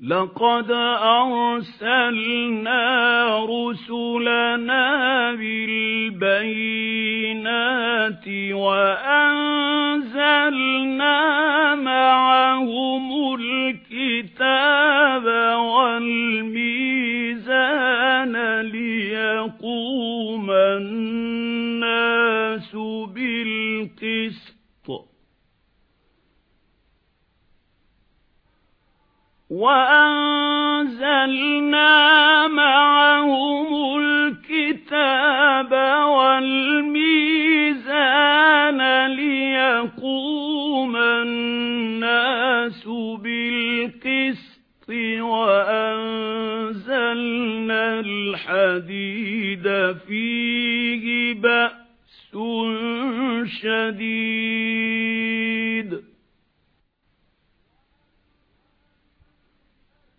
لَقَدْ أَرْسَلْنَا رُسُلَنَا بِالْبَيِّنَاتِ وَأَنزَلْنَا مَعَهُمُ الْكِتَابَ وَالْمِيزَانَ لِيَقُومَ النَّاسُ بِالْقِسْطِ وَأَنزَلْنَا مَعَهُمُ الْكِتَابَ وَالْمِيزَانَ لِيَقُومَ النَّاسُ بِالْقِسْطِ وَأَنزَلْنَا الْحَدِيدَ فِيهِ بَأْسٌ شَدِيدٌ.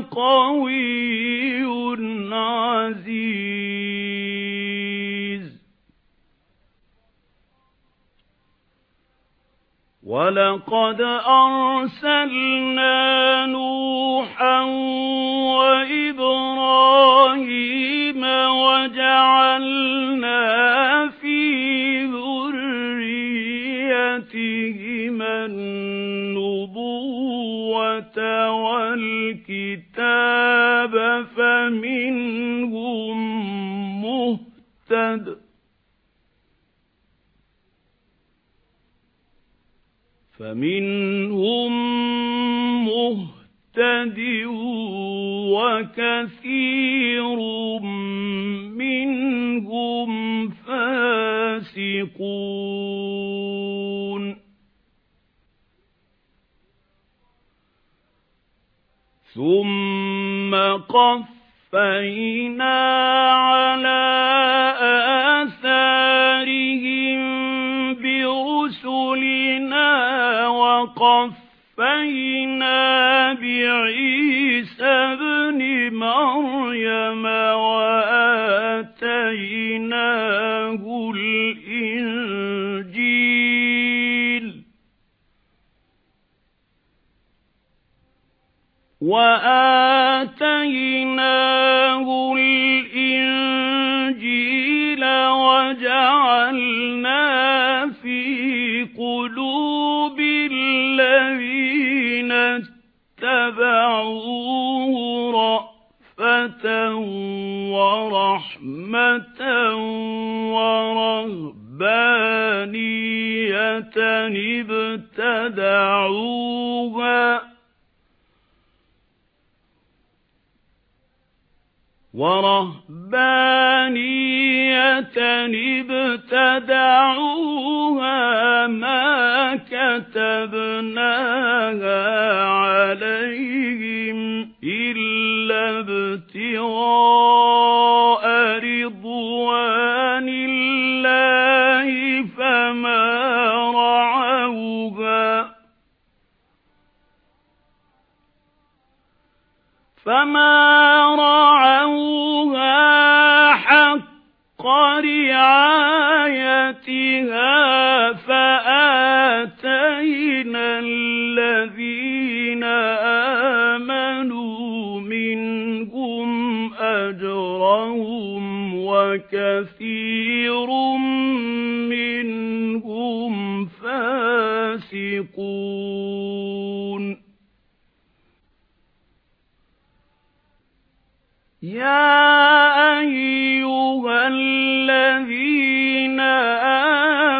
قَوِيٌّ عَزِيزٌ. وَلَقَدْ أَرْسَلْنَا نُوحًا وَإِبْرَاهِيمَ وَجَعَلْنَا فِي ذُرِّيَّتِهِمَا النُّبُوَّةَ وَالْكِتَابَ فَمِنْهُم مُّهْتَدٍ فَمِنْهُم مُّهْتَدٍ وَكَثِيرٌ مِنْهُمْ فَاسِقُونَ ثُمَّ قَفَّيْنَا عَلَى وَآتَيْنَاهُ الْإِنْجِيلَ وَجَعَلْنَا فِي قُلُوبِ الَّذِينَ اتَّبَعُوهُ رَأْفَةً وَرَحْمَةً وَرَهْبَانِيَّةً ابْتَدَعُوهَا وَرَهْبَانِيَّةً ابْتَدَعُوهَا مَا كَتَبْنَاهَا فَمَا رَعَوْهَا حَقَّ رِعَايَتِهَا فَآتَيْنَا الَّذِينَ آمَنُوا مِنْهُمْ أَجْرَهُمْ وَكَثِيرٌ مِنْهُمْ فَاسِقُونَ يَا أَيُّهَا الَّذِينَ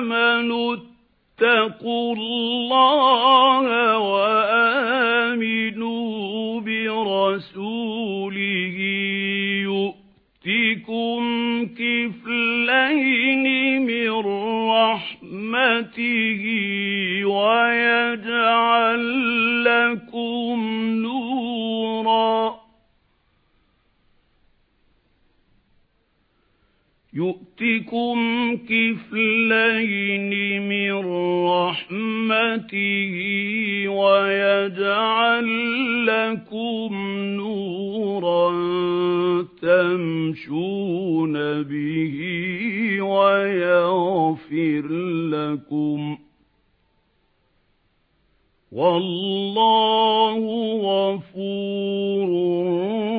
آمَنُوا اتَّقُوا اللَّهَ وَآمِنُوا بِرَسُولِهِ يُؤْتِكُمْ كفلين من رحمته ويجعل يؤتكم كفلين من رحمته ويجعل لكم نورا تمشون به ويغفر لكم. والله غفور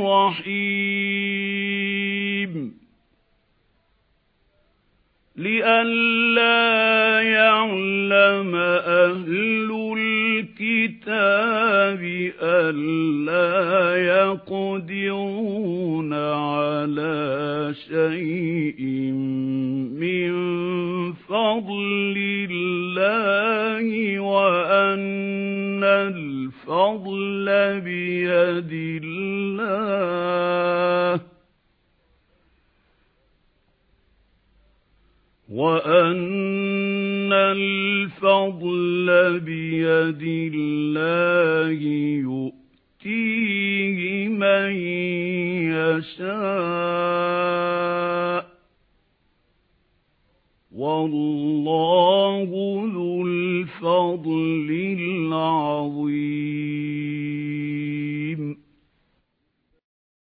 رحيم. لئلا يعلم أهل الكتاب ألا يقدرون على شيء وَأَنَّ الْفَضْلَ بِيَدِ اللَّهِ يُؤْتِيهِ مَن يَشَاءُ.